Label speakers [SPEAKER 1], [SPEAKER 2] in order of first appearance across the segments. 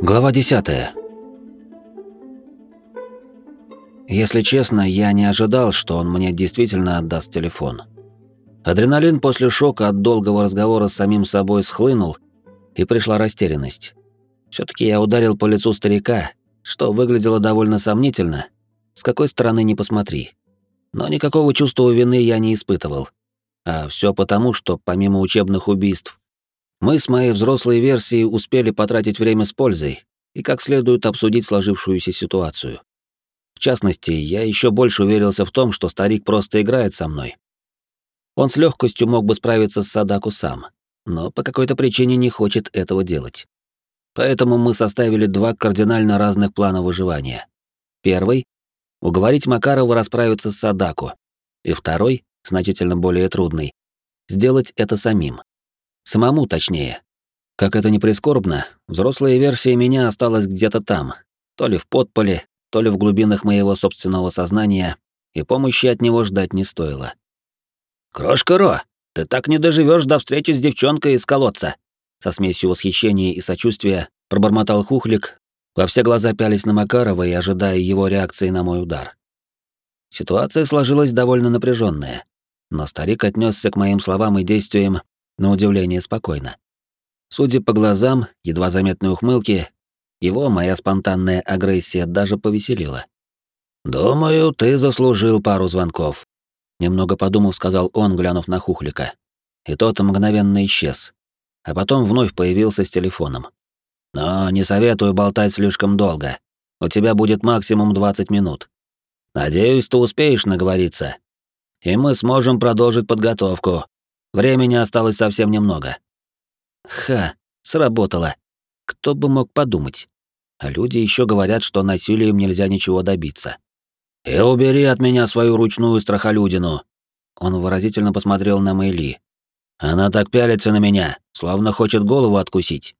[SPEAKER 1] Глава 10. Если честно, я не ожидал, что он мне действительно отдаст телефон. Адреналин после шока от долгого разговора с самим собой схлынул, и пришла растерянность. все таки я ударил по лицу старика, что выглядело довольно сомнительно, с какой стороны не посмотри. Но никакого чувства вины я не испытывал. А все потому, что помимо учебных убийств мы с моей взрослой версией успели потратить время с пользой и как следует обсудить сложившуюся ситуацию. В частности, я еще больше уверился в том, что старик просто играет со мной. Он с легкостью мог бы справиться с Садаку сам, но по какой-то причине не хочет этого делать. Поэтому мы составили два кардинально разных плана выживания. Первый — уговорить Макарова расправиться с Садаку, и второй, значительно более трудный, сделать это самим. Самому точнее. Как это ни прискорбно, взрослая версия меня осталась где-то там, то ли в подполе, то ли в глубинах моего собственного сознания, и помощи от него ждать не стоило. «Крошка Ро, ты так не доживешь до встречи с девчонкой из колодца!» Со смесью восхищения и сочувствия пробормотал Хухлик, во все глаза пялись на Макарова и ожидая его реакции на мой удар. Ситуация сложилась довольно напряженная, но старик отнесся к моим словам и действиям на удивление спокойно. Судя по глазам, едва заметной ухмылке, его моя спонтанная агрессия даже повеселила. «Думаю, ты заслужил пару звонков», — немного подумав, сказал он, глянув на Хухлика. И тот мгновенно исчез, а потом вновь появился с телефоном. «Но не советую болтать слишком долго. У тебя будет максимум 20 минут. Надеюсь, ты успеешь наговориться. И мы сможем продолжить подготовку, Времени осталось совсем немного. Ха, сработало. Кто бы мог подумать. А люди еще говорят, что насилием нельзя ничего добиться. «И убери от меня свою ручную страхолюдину!» Он выразительно посмотрел на Мэйли. «Она так пялится на меня, словно хочет голову откусить».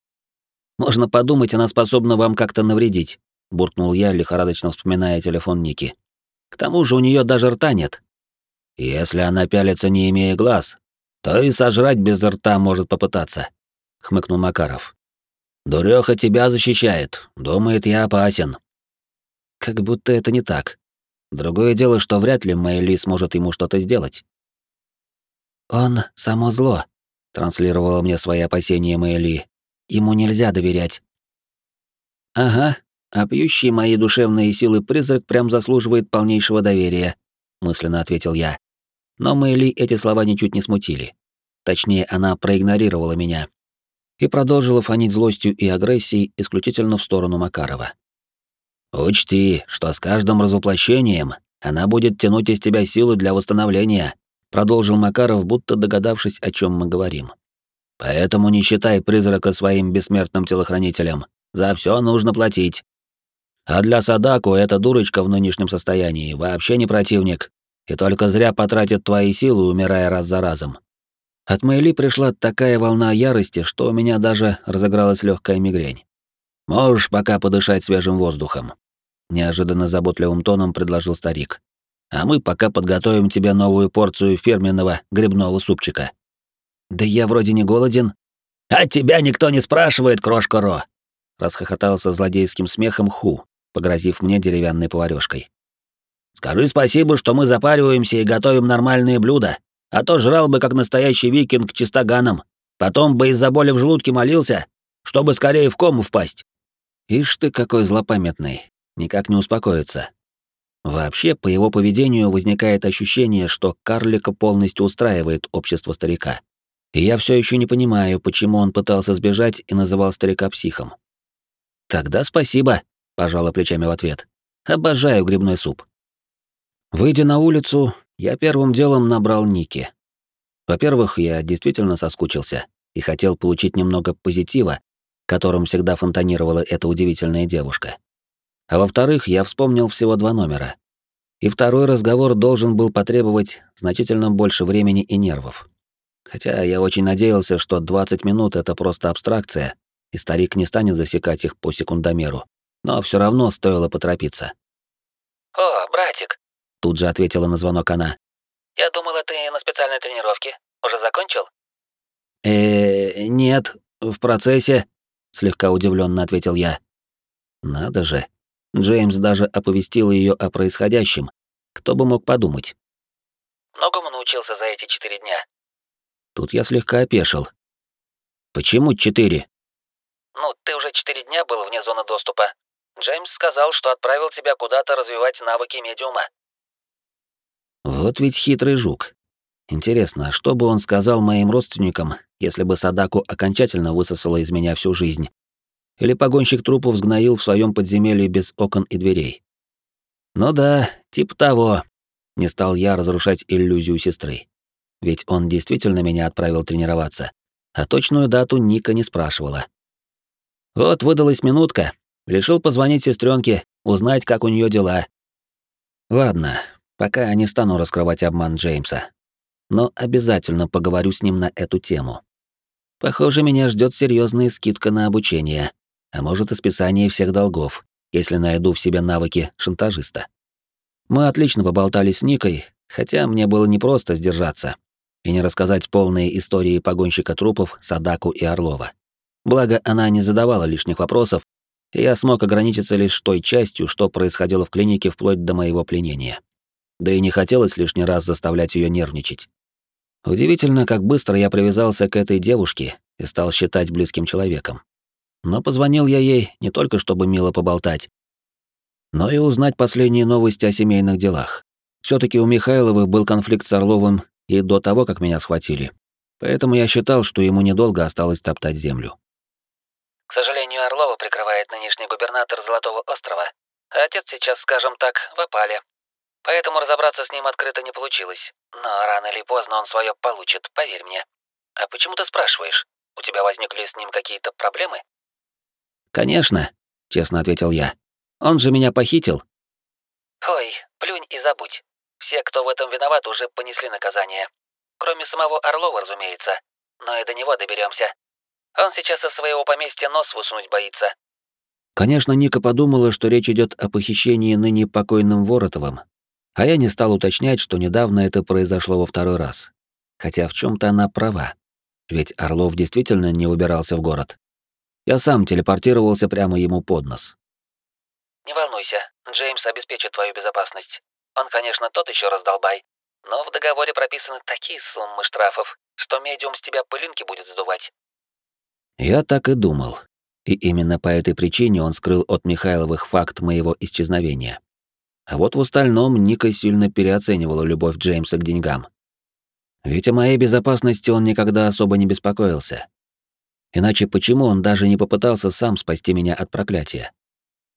[SPEAKER 1] «Можно подумать, она способна вам как-то навредить», — буркнул я, лихорадочно вспоминая телефон Ники. «К тому же у нее даже рта нет». «Если она пялится, не имея глаз, то и сожрать без рта может попытаться, хмыкнул Макаров. Дурёха тебя защищает, думает, я опасен. Как будто это не так. Другое дело, что вряд ли Мэйли сможет ему что-то сделать. Он само зло, транслировала мне свои опасения Мэйли. Ему нельзя доверять. Ага, а пьющий мои душевные силы призрак прям заслуживает полнейшего доверия, мысленно ответил я. Но Мэйли эти слова ничуть не смутили. Точнее, она проигнорировала меня и продолжила фонить злостью и агрессией исключительно в сторону Макарова. «Учти, что с каждым разоплощением она будет тянуть из тебя силу для восстановления», продолжил Макаров, будто догадавшись, о чем мы говорим. «Поэтому не считай призрака своим бессмертным телохранителем. За все нужно платить. А для Садаку эта дурочка в нынешнем состоянии вообще не противник, и только зря потратит твои силы, умирая раз за разом. От Мэйли пришла такая волна ярости, что у меня даже разыгралась легкая мигрень. Можешь пока подышать свежим воздухом, неожиданно заботливым тоном предложил старик. А мы пока подготовим тебе новую порцию фирменного грибного супчика. Да я вроде не голоден. А тебя никто не спрашивает, крошка Ро, расхохотался злодейским смехом Ху, погрозив мне деревянной поварёшкой. Скажи спасибо, что мы запариваемся и готовим нормальные блюда, а то жрал бы как настоящий викинг чистоганом, потом бы из-за боли в желудке молился, чтобы скорее в кому впасть. Ишь ты какой злопамятный, никак не успокоится. Вообще, по его поведению возникает ощущение, что карлика полностью устраивает общество старика. И я все еще не понимаю, почему он пытался сбежать и называл старика психом. «Тогда спасибо», — пожала плечами в ответ. «Обожаю грибной суп». Выйдя на улицу, я первым делом набрал Ники. Во-первых, я действительно соскучился и хотел получить немного позитива, которым всегда фонтанировала эта удивительная девушка. А во-вторых, я вспомнил всего два номера. И второй разговор должен был потребовать значительно больше времени и нервов. Хотя я очень надеялся, что 20 минут — это просто абстракция, и старик не станет засекать их по секундомеру. Но все равно стоило поторопиться.
[SPEAKER 2] «О, братик,
[SPEAKER 1] Тут же ответила на звонок она.
[SPEAKER 2] «Я думала, ты на специальной тренировке. Уже закончил?»
[SPEAKER 1] э нет, в процессе», — слегка удивленно ответил я. Надо же. Джеймс даже оповестил ее о происходящем. Кто бы мог подумать.
[SPEAKER 2] Многому научился за эти четыре дня.
[SPEAKER 1] Тут я слегка опешил. Почему четыре?
[SPEAKER 2] Ну, ты уже четыре дня был вне зоны доступа. Джеймс сказал, что отправил тебя куда-то развивать навыки медиума.
[SPEAKER 1] Вот ведь хитрый жук. Интересно, что бы он сказал моим родственникам, если бы Садаку окончательно высосала из меня всю жизнь? Или погонщик трупов сгноил в своем подземелье без окон и дверей? Ну да, типа того. Не стал я разрушать иллюзию сестры. Ведь он действительно меня отправил тренироваться, а точную дату Ника не спрашивала. Вот выдалась минутка, решил позвонить сестренке, узнать, как у нее дела. Ладно, пока я не стану раскрывать обман Джеймса но обязательно поговорю с ним на эту тему. Похоже, меня ждет серьезная скидка на обучение, а может и списание всех долгов, если найду в себе навыки шантажиста. Мы отлично поболтали с Никой, хотя мне было непросто сдержаться и не рассказать полные истории погонщика трупов Садаку и Орлова. Благо, она не задавала лишних вопросов, и я смог ограничиться лишь той частью, что происходило в клинике вплоть до моего пленения. Да и не хотелось лишний раз заставлять ее нервничать. Удивительно, как быстро я привязался к этой девушке и стал считать близким человеком. Но позвонил я ей не только чтобы мило поболтать, но и узнать последние новости о семейных делах. все таки у Михайловых был конфликт с Орловым и до того, как меня схватили. Поэтому я считал, что ему недолго осталось топтать землю.
[SPEAKER 2] К сожалению, Орлова прикрывает нынешний губернатор Золотого острова. А отец сейчас, скажем так, в опале. Поэтому разобраться с ним открыто не получилось. Но рано или поздно он свое получит, поверь мне. А почему ты спрашиваешь? У тебя возникли с ним какие-то проблемы?
[SPEAKER 1] Конечно, честно ответил я. Он же меня похитил.
[SPEAKER 2] Ой, плюнь и забудь. Все, кто в этом виноват, уже понесли наказание. Кроме самого Орлова, разумеется. Но и до него доберемся. Он сейчас из своего поместья нос высунуть боится.
[SPEAKER 1] Конечно, Ника подумала, что речь идет о похищении ныне покойным Воротовым, а я не стал уточнять, что недавно это произошло во второй раз. Хотя в чем то она права. Ведь Орлов действительно не убирался в город. Я сам телепортировался прямо ему под нос.
[SPEAKER 2] «Не волнуйся, Джеймс обеспечит твою безопасность. Он, конечно, тот еще раздолбай, но в договоре прописаны такие суммы штрафов, что медиум с тебя пылинки будет сдувать».
[SPEAKER 1] Я так и думал. И именно по этой причине он скрыл от Михайловых факт моего исчезновения. А вот в остальном Ника сильно переоценивала любовь Джеймса к деньгам. Ведь о моей безопасности он никогда особо не беспокоился. Иначе почему он даже не попытался сам спасти меня от проклятия?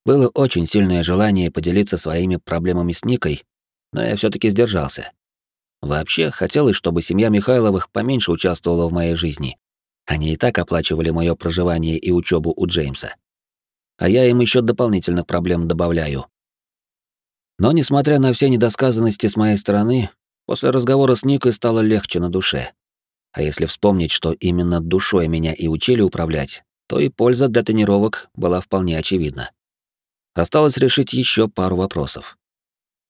[SPEAKER 1] Было очень сильное желание поделиться своими проблемами с Никой, но я все таки сдержался. Вообще, хотелось, чтобы семья Михайловых поменьше участвовала в моей жизни. Они и так оплачивали мое проживание и учебу у Джеймса. А я им еще дополнительных проблем добавляю, но, несмотря на все недосказанности с моей стороны, после разговора с Никой стало легче на душе. А если вспомнить, что именно душой меня и учили управлять, то и польза для тренировок была вполне очевидна. Осталось решить еще пару вопросов.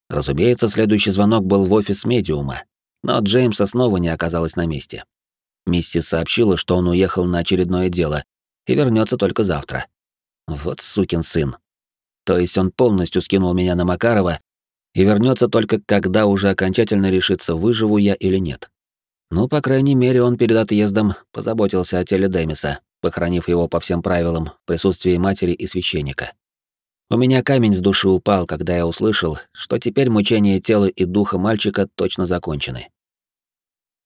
[SPEAKER 1] Разумеется, следующий звонок был в офис медиума, но Джеймса снова не оказалось на месте. Миссис сообщила, что он уехал на очередное дело и вернется только завтра. Вот сукин сын. То есть он полностью скинул меня на Макарова и вернется только когда уже окончательно решится, выживу я или нет. Ну, по крайней мере, он перед отъездом позаботился о теле Демиса, похоронив его по всем правилам в присутствии матери и священника. У меня камень с души упал, когда я услышал, что теперь мучения тела и духа мальчика точно закончены.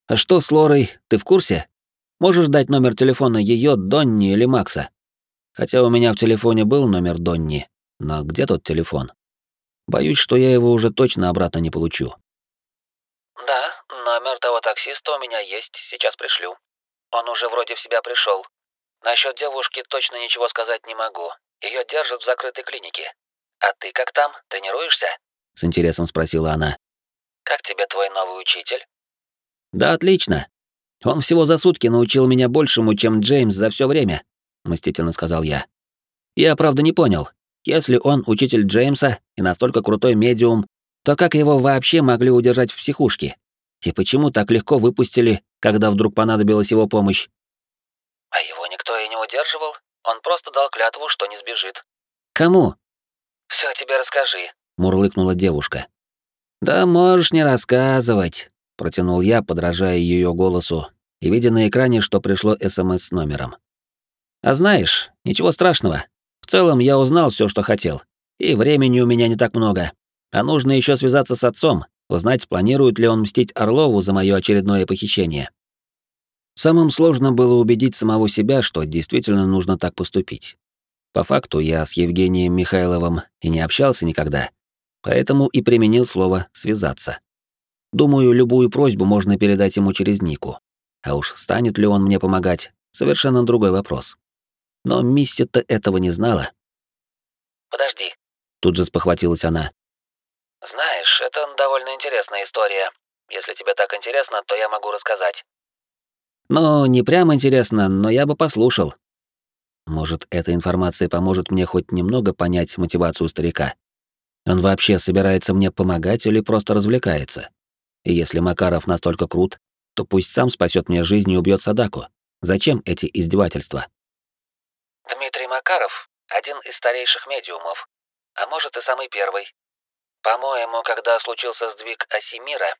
[SPEAKER 1] «А что с Лорой, ты в курсе? Можешь дать номер телефона ее, Донни или Макса? Хотя у меня в телефоне был номер Донни, но где тот телефон? Боюсь, что я его уже точно обратно не получу.
[SPEAKER 2] Да, номер того таксиста у меня есть, сейчас пришлю. Он уже вроде в себя пришел. Насчет девушки точно ничего сказать не могу. Ее держат в закрытой клинике. А ты как там? Тренируешься?
[SPEAKER 1] С интересом спросила она.
[SPEAKER 2] Как тебе твой новый учитель?
[SPEAKER 1] Да, отлично. Он всего за сутки научил меня большему, чем Джеймс за все время, мстительно сказал я. Я правда не понял, если он учитель Джеймса и настолько крутой медиум, то как его вообще могли удержать в психушке? И почему так легко выпустили, когда вдруг понадобилась его помощь?
[SPEAKER 2] А его никто и не удерживал. Он просто дал клятву, что не сбежит.
[SPEAKER 1] Кому?
[SPEAKER 2] Все тебе расскажи,
[SPEAKER 1] мурлыкнула девушка. Да можешь не рассказывать, протянул я, подражая ее голосу и видя на экране, что пришло СМС с номером. А знаешь, ничего страшного. В целом я узнал все, что хотел. И времени у меня не так много. А нужно еще связаться с отцом, узнать, планирует ли он мстить Орлову за мое очередное похищение. Самым сложным было убедить самого себя, что действительно нужно так поступить. По факту я с Евгением Михайловым и не общался никогда, поэтому и применил слово «связаться». Думаю, любую просьбу можно передать ему через Нику. А уж станет ли он мне помогать, совершенно другой вопрос. Но Мисси-то этого не знала.
[SPEAKER 2] «Подожди», —
[SPEAKER 1] тут же спохватилась она.
[SPEAKER 2] «Знаешь, это довольно интересная история. Если тебе так интересно, то я могу рассказать».
[SPEAKER 1] «Ну, не прям интересно, но я бы послушал». Может, эта информация поможет мне хоть немного понять мотивацию старика. Он вообще собирается мне помогать или просто развлекается? И если Макаров настолько крут, то пусть сам спасет мне жизнь и убьет Садаку. Зачем эти издевательства?
[SPEAKER 2] Дмитрий Макаров — один из старейших медиумов, а может и самый первый. По-моему, когда случился сдвиг оси мира,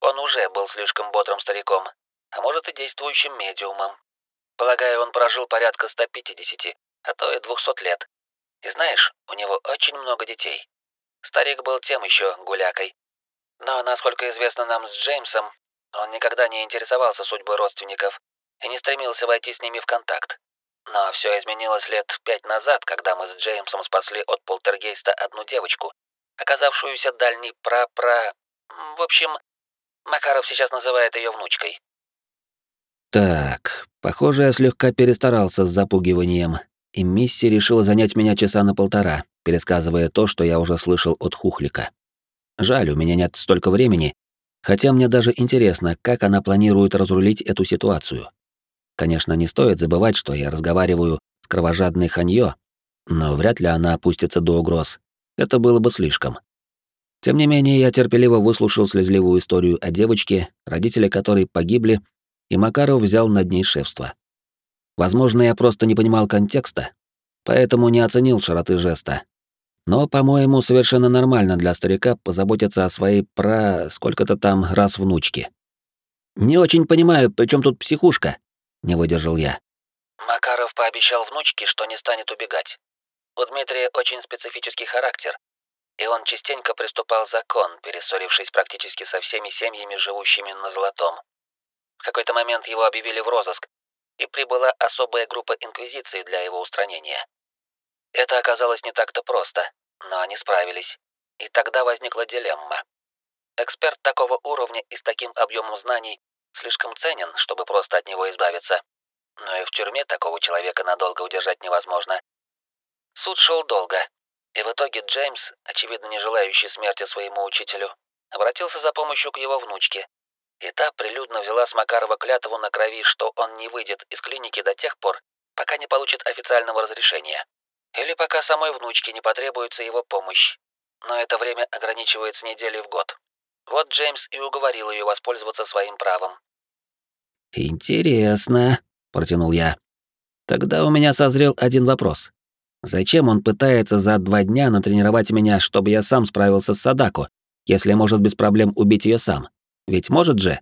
[SPEAKER 2] он уже был слишком бодрым стариком, а может и действующим медиумом. Полагаю, он прожил порядка 150, а то и 200 лет. И знаешь, у него очень много детей. Старик был тем еще гулякой, но, насколько известно нам с Джеймсом, он никогда не интересовался судьбой родственников и не стремился войти с ними в контакт. Но все изменилось лет пять назад, когда мы с Джеймсом спасли от полтергейста одну девочку, оказавшуюся дальней пра-пра... В общем, Макаров сейчас называет ее внучкой.
[SPEAKER 1] Так, похоже, я слегка перестарался с запугиванием, и Мисси решила занять меня часа на полтора, пересказывая то, что я уже слышал от Хухлика. Жаль, у меня нет столько времени, хотя мне даже интересно, как она планирует разрулить эту ситуацию. Конечно, не стоит забывать, что я разговариваю с кровожадной Ханьё, но вряд ли она опустится до угроз. Это было бы слишком. Тем не менее, я терпеливо выслушал слезливую историю о девочке, родители которой погибли, и Макаров взял над ней шефство. Возможно, я просто не понимал контекста, поэтому не оценил широты жеста, но, по-моему, совершенно нормально для старика позаботиться о своей пра... сколько-то там раз внучке. «Не очень понимаю, при чем тут психушка?» — не выдержал я.
[SPEAKER 2] Макаров пообещал внучке, что не станет убегать. У Дмитрия очень специфический характер, и он частенько приступал закон, перессорившись практически со всеми семьями, живущими на Золотом. В какой-то момент его объявили в розыск, и прибыла особая группа инквизиции для его устранения. Это оказалось не так-то просто, но они справились. И тогда возникла дилемма. Эксперт такого уровня и с таким объемом знаний слишком ценен, чтобы просто от него избавиться. Но и в тюрьме такого человека надолго удержать невозможно. Суд шел долго, и в итоге Джеймс, очевидно не желающий смерти своему учителю, обратился за помощью к его внучке. И та прилюдно взяла с Макарова клятву на крови, что он не выйдет из клиники до тех пор, пока не получит официального разрешения. Или пока самой внучке не потребуется его помощь. Но это время ограничивается неделей в год. Вот Джеймс и уговорил ее воспользоваться своим правом.
[SPEAKER 1] «Интересно», — протянул я. «Тогда у меня созрел один вопрос. Зачем он пытается за два дня натренировать меня, чтобы я сам справился с Садаку, если может без проблем убить ее сам? Ведь может же?»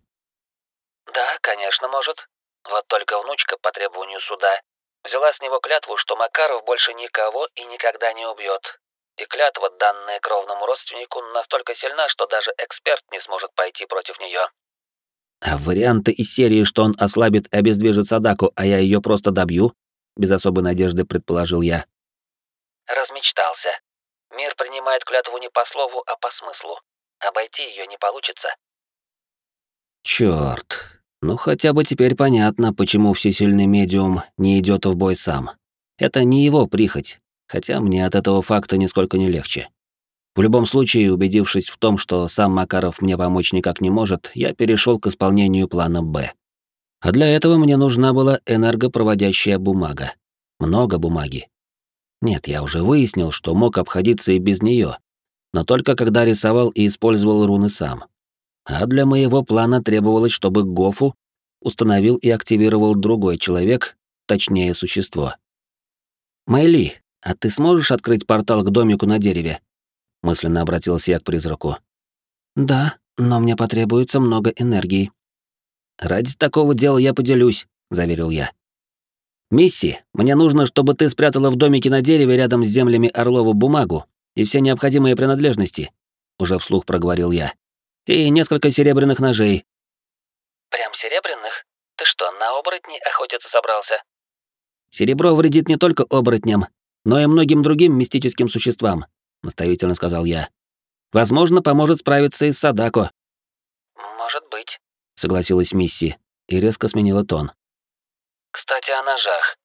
[SPEAKER 2] «Да, конечно, может. Вот только внучка по требованию суда Взяла с него клятву, что Макаров больше никого и никогда не убьет. И клятва, данная кровному родственнику, настолько сильна, что даже эксперт не сможет пойти против нее.
[SPEAKER 1] А варианты из серии, что он ослабит и обездвижит Садаку, а я ее просто добью? Без особой надежды предположил я.
[SPEAKER 2] Размечтался. Мир принимает клятву не по слову, а по смыслу. Обойти ее не получится.
[SPEAKER 1] Черт, ну хотя бы теперь понятно, почему всесильный медиум не идет в бой сам. Это не его прихоть, хотя мне от этого факта нисколько не легче. В любом случае, убедившись в том, что сам Макаров мне помочь никак не может, я перешел к исполнению плана «Б». А для этого мне нужна была энергопроводящая бумага. Много бумаги. Нет, я уже выяснил, что мог обходиться и без нее, но только когда рисовал и использовал руны сам. А для моего плана требовалось, чтобы Гофу установил и активировал другой человек, точнее существо. Майли, а ты сможешь открыть портал к домику на дереве?» Мысленно обратился я к призраку.
[SPEAKER 2] «Да, но мне потребуется много энергии».
[SPEAKER 1] «Ради такого дела я поделюсь», — заверил я. «Мисси, мне нужно, чтобы ты спрятала в домике на дереве рядом с землями Орлова бумагу и все необходимые принадлежности», — уже вслух проговорил я. «И несколько серебряных ножей».
[SPEAKER 2] «Прям серебряных? Ты что, на оборотни охотиться собрался?»
[SPEAKER 1] «Серебро вредит не только оборотням, но и многим другим мистическим существам», — наставительно сказал я. «Возможно, поможет справиться и с Садако».
[SPEAKER 2] «Может быть», —
[SPEAKER 1] согласилась Мисси и резко сменила тон.
[SPEAKER 2] «Кстати, о ножах.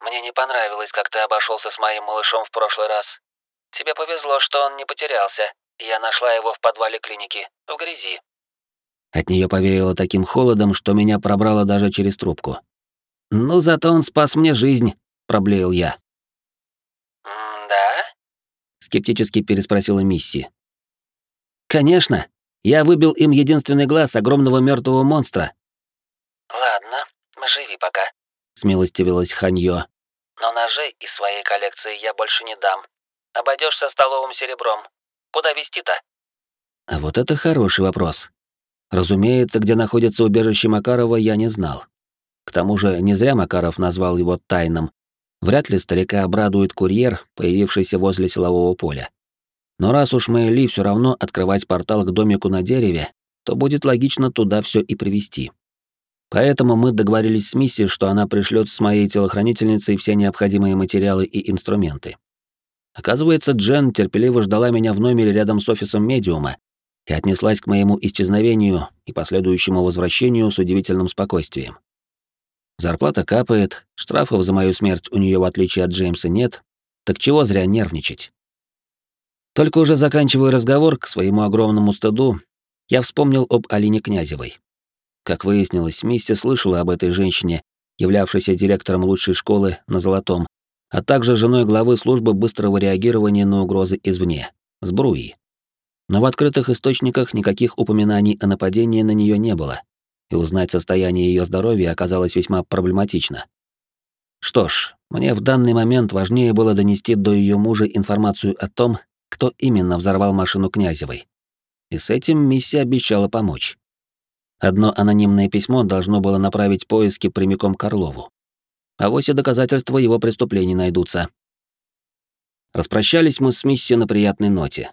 [SPEAKER 2] Мне не понравилось, как ты обошелся с моим малышом в прошлый раз. Тебе повезло, что он не потерялся, и я нашла его в подвале клиники, в грязи».
[SPEAKER 1] От нее повеяло таким холодом, что меня пробрало даже через трубку. «Ну, зато он спас мне жизнь», — проблеял я.
[SPEAKER 2] «Да?»
[SPEAKER 1] — скептически переспросила Мисси. «Конечно. Я выбил им единственный глаз огромного мертвого монстра».
[SPEAKER 2] «Ладно, живи пока», —
[SPEAKER 1] смилостивилась Ханьё.
[SPEAKER 2] «Но ножей из своей коллекции я больше не дам. Обойдешься столовым серебром. Куда вести-то?»
[SPEAKER 1] А вот это хороший вопрос. Разумеется, где находится убежище Макарова, я не знал. К тому же не зря Макаров назвал его тайным. Вряд ли старика обрадует курьер, появившийся возле силового поля. Но раз уж Мэйли все равно открывать портал к домику на дереве, то будет логично туда все и привести. Поэтому мы договорились с Мисси, что она пришлет с моей телохранительницей все необходимые материалы и инструменты. Оказывается, Джен терпеливо ждала меня в номере рядом с офисом медиума и отнеслась к моему исчезновению и последующему возвращению с удивительным спокойствием. Зарплата капает, штрафов за мою смерть у нее в отличие от Джеймса нет, так чего зря нервничать? Только уже заканчивая разговор, к своему огромному стыду, я вспомнил об Алине Князевой. Как выяснилось, Мисси слышала об этой женщине, являвшейся директором лучшей школы на Золотом, а также женой главы службы быстрого реагирования на угрозы извне, с Бруи. Но в открытых источниках никаких упоминаний о нападении на нее не было, и узнать состояние ее здоровья оказалось весьма проблематично. Что ж, мне в данный момент важнее было донести до ее мужа информацию о том, кто именно взорвал машину Князевой. И с этим миссия обещала помочь. Одно анонимное письмо должно было направить поиски прямиком к Орлову. А вось и доказательства его преступлений найдутся. Распрощались мы с миссией на приятной ноте.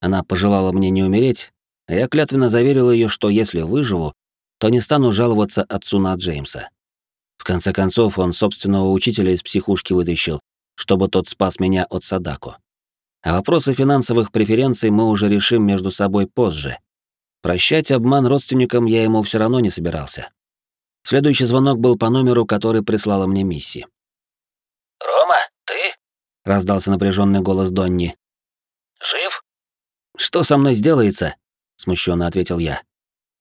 [SPEAKER 1] Она пожелала мне не умереть, а я клятвенно заверил ее, что если выживу, то не стану жаловаться отцу на Джеймса. В конце концов, он собственного учителя из психушки вытащил, чтобы тот спас меня от Садако. А вопросы финансовых преференций мы уже решим между собой позже. Прощать обман родственникам я ему все равно не собирался. Следующий звонок был по номеру, который прислала мне Мисси.
[SPEAKER 2] «Рома, ты?»
[SPEAKER 1] — раздался напряженный голос Донни.
[SPEAKER 2] «Жив?»
[SPEAKER 1] «Что со мной сделается?» — смущенно ответил я.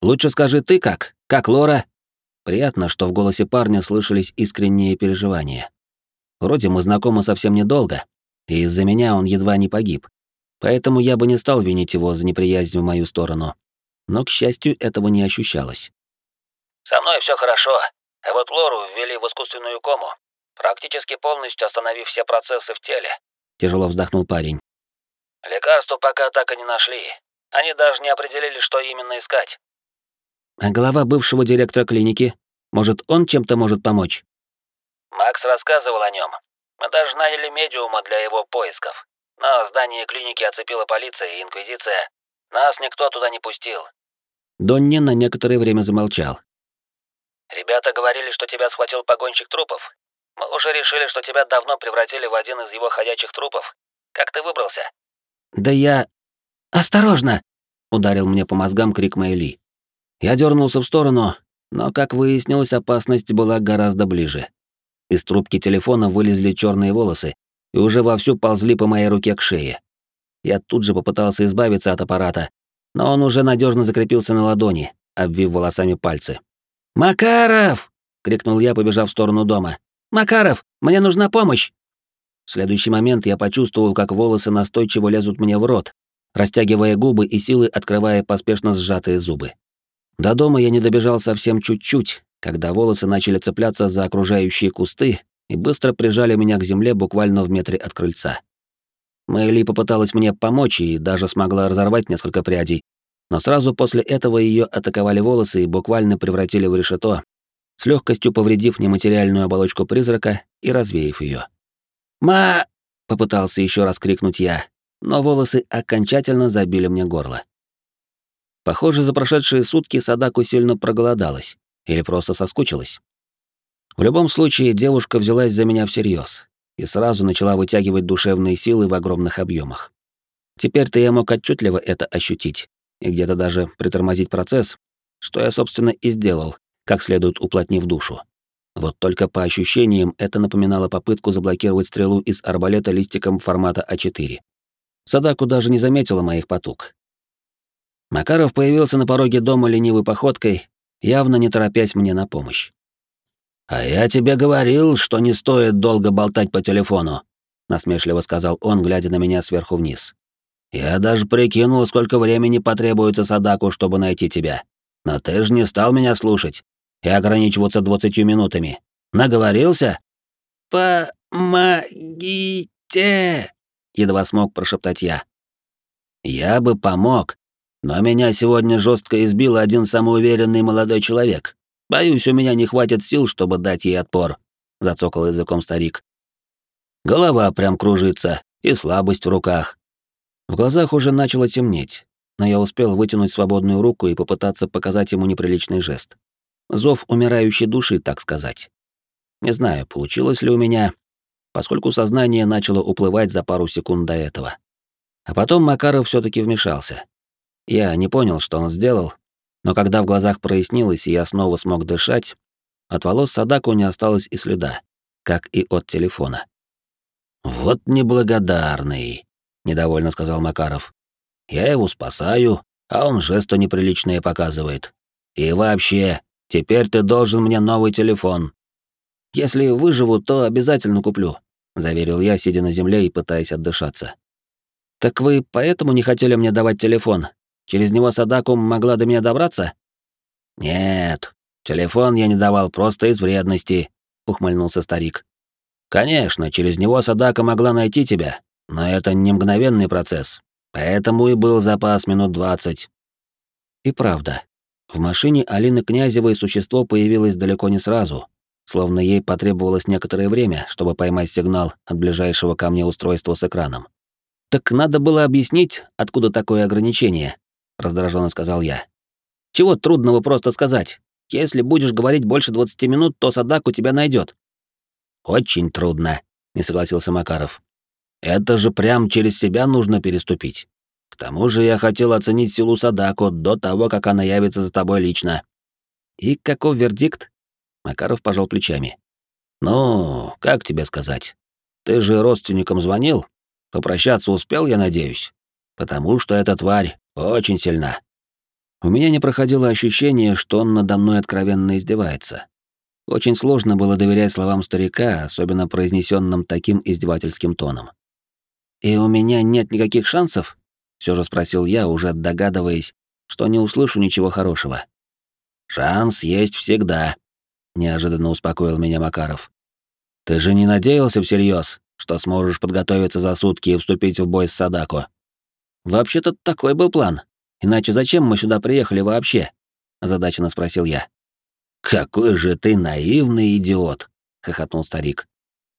[SPEAKER 1] «Лучше скажи ты как? Как Лора?» Приятно, что в голосе парня слышались искренние переживания. Вроде мы знакомы совсем недолго, и из-за меня он едва не погиб. Поэтому я бы не стал винить его за неприязнь в мою сторону. Но, к счастью, этого не ощущалось.
[SPEAKER 2] «Со мной все хорошо, а вот Лору ввели в искусственную кому, практически полностью остановив все процессы в теле», —
[SPEAKER 1] тяжело вздохнул парень.
[SPEAKER 2] «Лекарства пока так и не нашли. Они даже не определили, что именно искать».
[SPEAKER 1] «А глава бывшего директора клиники? Может, он чем-то может помочь?»
[SPEAKER 2] Макс рассказывал о нем. Мы даже наняли медиума для его поисков. Но здание клиники оцепила полиция и инквизиция. Нас никто туда не пустил.
[SPEAKER 1] Донни на некоторое время замолчал.
[SPEAKER 2] Ребята говорили, что тебя схватил погонщик трупов. Мы уже решили, что тебя давно превратили в один из его ходячих трупов. Как ты выбрался?
[SPEAKER 1] Да я... Осторожно! Ударил мне по мозгам крик Мэйли. Я дернулся в сторону, но, как выяснилось, опасность была гораздо ближе. Из трубки телефона вылезли черные волосы и уже вовсю ползли по моей руке к шее. Я тут же попытался избавиться от аппарата, но он уже надежно закрепился на ладони, обвив волосами пальцы. «Макаров!» — крикнул я, побежав в сторону дома. «Макаров, мне нужна помощь!» В следующий момент я почувствовал, как волосы настойчиво лезут мне в рот, растягивая губы и силы открывая поспешно сжатые зубы. До дома я не добежал совсем чуть-чуть, когда волосы начали цепляться за окружающие кусты и быстро прижали меня к земле буквально в метре от крыльца. Мэйли попыталась мне помочь и даже смогла разорвать несколько прядей, но сразу после этого ее атаковали волосы и буквально превратили в решето, с легкостью повредив нематериальную оболочку призрака и развеяв ее. «Ма!» — попытался еще раз крикнуть я, но волосы окончательно забили мне горло. Похоже, за прошедшие сутки Садаку сильно проголодалась или просто соскучилась. В любом случае, девушка взялась за меня всерьез и сразу начала вытягивать душевные силы в огромных объемах. Теперь-то я мог отчетливо это ощутить и где-то даже притормозить процесс, что я, собственно, и сделал, как следует уплотнив душу. Вот только по ощущениям это напоминало попытку заблокировать стрелу из арбалета листиком формата А4. Садаку даже не заметила моих потуг. Макаров появился на пороге дома ленивой походкой, явно не торопясь мне на помощь. «А я тебе говорил, что не стоит долго болтать по телефону», — насмешливо сказал он, глядя на меня сверху вниз. «Я даже прикинул, сколько времени потребуется Садаку, чтобы найти тебя. Но ты же не стал меня слушать и ограничиваться двадцатью минутами. Наговорился?» «Помогите!» — едва смог прошептать я. «Я бы помог, но меня сегодня жестко избил один самоуверенный молодой человек, Боюсь, у меня не хватит сил, чтобы дать ей отпор, зацокал языком старик. Голова прям кружится и слабость в руках. В глазах уже начало темнеть, но я успел вытянуть свободную руку и попытаться показать ему неприличный жест. Зов умирающей души, так сказать. Не знаю, получилось ли у меня, поскольку сознание начало уплывать за пару секунд до этого. А потом Макаров все таки вмешался. Я не понял, что он сделал, но когда в глазах прояснилось, и я снова смог дышать, от волос Садаку не осталось и следа, как и от телефона. «Вот неблагодарный», — недовольно сказал Макаров. «Я его спасаю, а он жесты неприличные показывает. И вообще, теперь ты должен мне новый телефон». «Если выживу, то обязательно куплю», — заверил я, сидя на земле и пытаясь отдышаться. «Так вы поэтому не хотели мне давать телефон, Через него Садаку могла до меня добраться? Нет, телефон я не давал просто из вредности, ухмыльнулся старик. Конечно, через него Садака могла найти тебя, но это не мгновенный процесс. Поэтому и был запас минут двадцать. И правда, в машине Алины Князевой существо появилось далеко не сразу, словно ей потребовалось некоторое время, чтобы поймать сигнал от ближайшего ко мне устройства с экраном. Так надо было объяснить, откуда такое ограничение, раздраженно сказал я. Чего трудного просто сказать? Если будешь говорить больше 20 минут, то Садак у тебя найдет. Очень трудно, не согласился Макаров. Это же прям через себя нужно переступить. К тому же я хотел оценить силу Садаку до того, как она явится за тобой лично. И каков вердикт? Макаров пожал плечами. Ну, как тебе сказать? Ты же родственникам звонил? Попрощаться успел, я надеюсь. Потому что эта тварь очень сильна. У меня не проходило ощущение, что он надо мной откровенно издевается. Очень сложно было доверять словам старика, особенно произнесенным таким издевательским тоном. «И у меня нет никаких шансов?» — все же спросил я, уже догадываясь, что не услышу ничего хорошего. «Шанс есть всегда», — неожиданно успокоил меня Макаров. «Ты же не надеялся всерьез, что сможешь подготовиться за сутки и вступить в бой с Садако?» Вообще-то такой был план. Иначе зачем мы сюда приехали вообще? озадаченно спросил я. Какой же ты наивный идиот, хохотнул старик.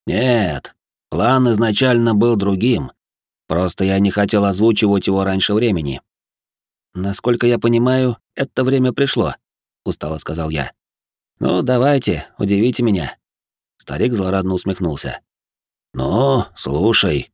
[SPEAKER 1] Нет, план изначально был другим. Просто я не хотел озвучивать его раньше времени. Насколько я понимаю, это время пришло, устало сказал я. Ну, давайте, удивите меня. Старик злорадно усмехнулся. Ну, слушай,